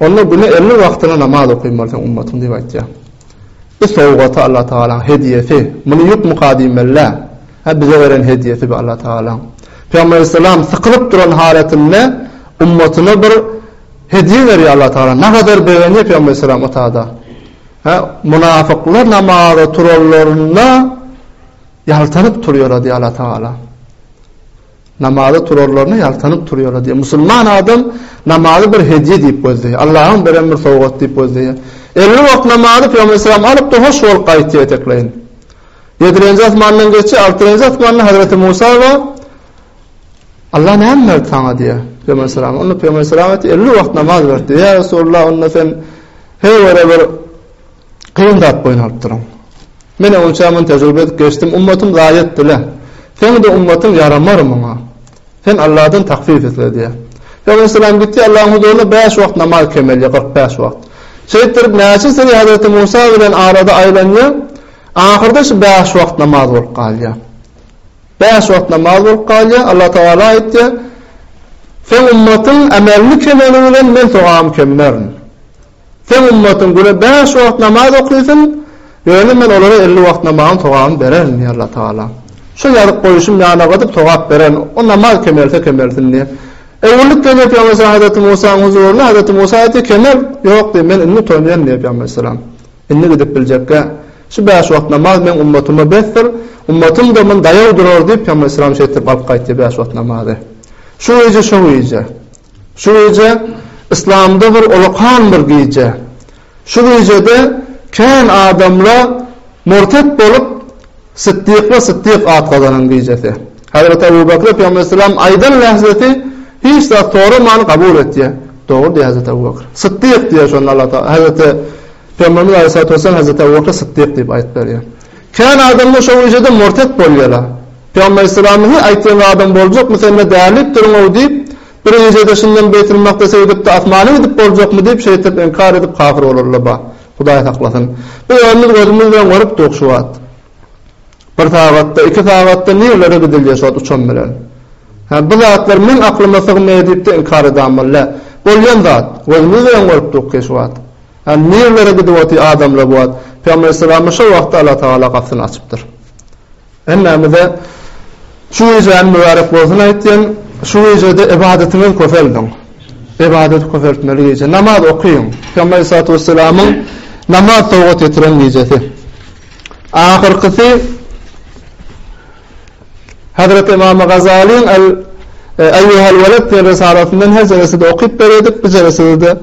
Onda güne elli wagtyna namaz okaýmaly seň ummatyň diýip aýtýar. Bu sowgaty Allah Tagalaň hedýesi. Muny ýukmyka diýmeli-dä. Hä, bize beren hedýesi bu Allah Tagalaň. Pygamber aleýhissalam sykylyp duran halatynda ummatyna bir hedýe berýär Allah Tagala. Nagadar begenýär Pygamber aleýhissalam o tada. Hä, munafyklar namaza turanlarynda ýaltanyp turýarlar diýýär Allah Tagala. Namaza turarlaryna ýaltanyp turýarlar diýýär. Musulman adam namazy bir hedýe diýip gözleýär. Allahyň beren bir sowgaty diýip gözleýär. Elli wagt namazy Pygamber salam alyp da hoş bolup gaýtýar etekleýin. Ýedirenji asmandan geçýär, altyrenji asmanda Hazreti Musa bar. Allah näme berdi saňa diýýär. Pygamber salam. Onda Pygamber salam aýtdy, elli wagt namaz berdi. Ýa Resulullah, onda sen her wara bir Kyn zat boýun alypdyryn. Men-ä onça ýaman tejribe edip geçdim, ummatym zaýa etdi-le. Seň-de ummatyň ýaramar muňa. Sen Alladan takfif isle diýýär. Pygamber salam gitdi, Allahyň huzurynda bäş wagt namaz kemelýär, kyrk bäş wagt. Şeýtdirip näçe sene Hazreti Musa bilen arada aýlanýar, ahyrda şu bäş wagt namaz bolup galýar. Bäş wagt namaz bolup galýar, Allah Tagala aýtýar, Seň ummatyň ämelini kemeli bilen men sogabym kemmerin. Seň ümmetin güne bäş wagt namaz okysyn, ýöne Men olara elli wagt namazyň sogabyny bererin diýýär Allatagala. Şo ýazyp goýuşym ýanyna gydyp sogap bererin, o namaz kemerse kemersin diýýär. Öwürlik gelýär Pygamberimize Hazreti Musaň huzuryna, Hazreti Musa aýtýar, Kemer, ýok diýýär, men indi utanýan diýýär Pygamberimisalam. Indi gidip biljekkä. Şu bäş wagt namaz meň ümmetyma besdir, ümmetim-de mundan daýaw durar diýip Pygamberimisalam şeýtdirip alyp gaýtýar bäş wagt namazy. Şu gije şo gije. Şu gije Yslamda bir olakan bir gije. Şu gijede kän adamla murtet bolup Syddykla Sydyk at gazanan gijesi. Hazreti Abu Bakr Pygamber Aleýhisselam aýdan lähzesi hiç zat soraman gabul etýä. Dogry diýýä Hazreti Abu Bakr. Sydyk diýýä şonda Allah Taala. Hazreti Pygamberimiz Aleýhisselam Abu Bakr Sydyk diýip aýdyp berýär. Kän adamla şo gijede murtet bolýala. Pygamber salamyňy aýtýan zadam boljakmy sende dälip duruňow diýip, bir gijede şundan Beýtil Makdese gidipdi asmana gidip boljakmy diýip şeýtip inkar edip kafir bolarlarba, Hudaý saklasyn. Biz özümiz gözümiz bilen görüpdik şu wagt. Bir sagatda, iki sagatda nirelere gidilýär şu wagt uçan bilen. Hä bu zatlar meň aklyma sygmaýar diýipdi inkar edan bol lä. Bolýan zat. Gözümiz bilen görüpdik ki şu wagt. Hä nirelere gidip otyr adamlar bu wagt. Pygamber salamy şo wagtda Alla Tagala gapysyny açypdyr. Hemmämize şu gijäniň mübärek bolsun aýtýan. Şu gijede ybadatyňyzy köpeldiň. Ybadaty köpeltmeli gije. Namaz okyň. Pygamber Aleyhissalatu wesselamyň namaz sowgat getiren gijesi. Ahyrkysy Hazreti Imam Gazalyň el Eyyuhel Veled diýen risalasyndan her jeresede okyp beredik, bu jeresede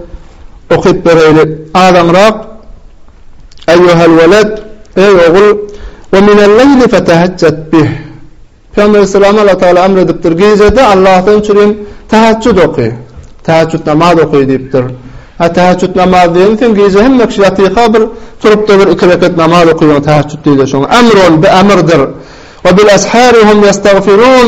okyp bereýli. Azaňrak Eýýuhel-weled, eý ogul, we minel-leýli fetehejjet bih. Pygamber aleyhissalama Allah Tagala emr edipdir, Gijede Allahdan üçin täheçjüt oky, täheçjüt namaz oky diýipdir. Hä, täheçjüt namaz diýeni sen gije hemme kişi ýatyka bir turup-da bir iki rekat namaz okaýaň, täheçjüt diýilýär şoňa. Emr ol, bi emrdir. Ve bil-eshari hum yestagfirun.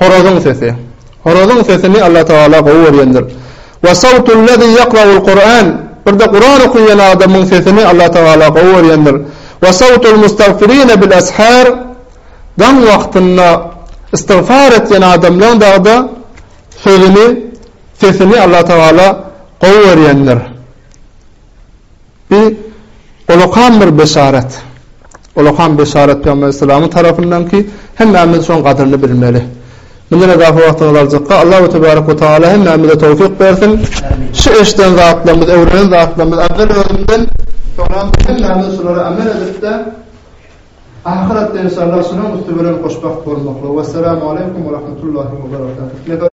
Horazyň sesi. Horazyň sesini Allah Tagala gowy görýändir. Wa sawtul lezi yakra'ul Kur'an. Birde Kuran okyýan adamyň sesini Allah Tagala gowy görýändir. Wa sawtul mustagfirine bil ashar. Daň wagtynda istigfar etýän adamlaň dagda sözini, sesini Allah Tagala gowy görýändir. Bi ulakam bir beşarat. Ulakam beşarat Pygamber Salamyn tarapyndan ki, hemmämiz şoň gadyryny bilmeli. Mundan edafa wagtyňyzy aljakka, Allahu Tebarek we Taala hemmämize towfyk bersin. Şu eşden zatlarymyz, öwrenen zatlarymyz awvel özümden, soňam hemmämiz şulara amel edip-de, ahyratda inşallah şunuň üsti bilen hoşbagt bolmaklygy. Wessalamu aleýkum we rahmetullahi we berekatuh.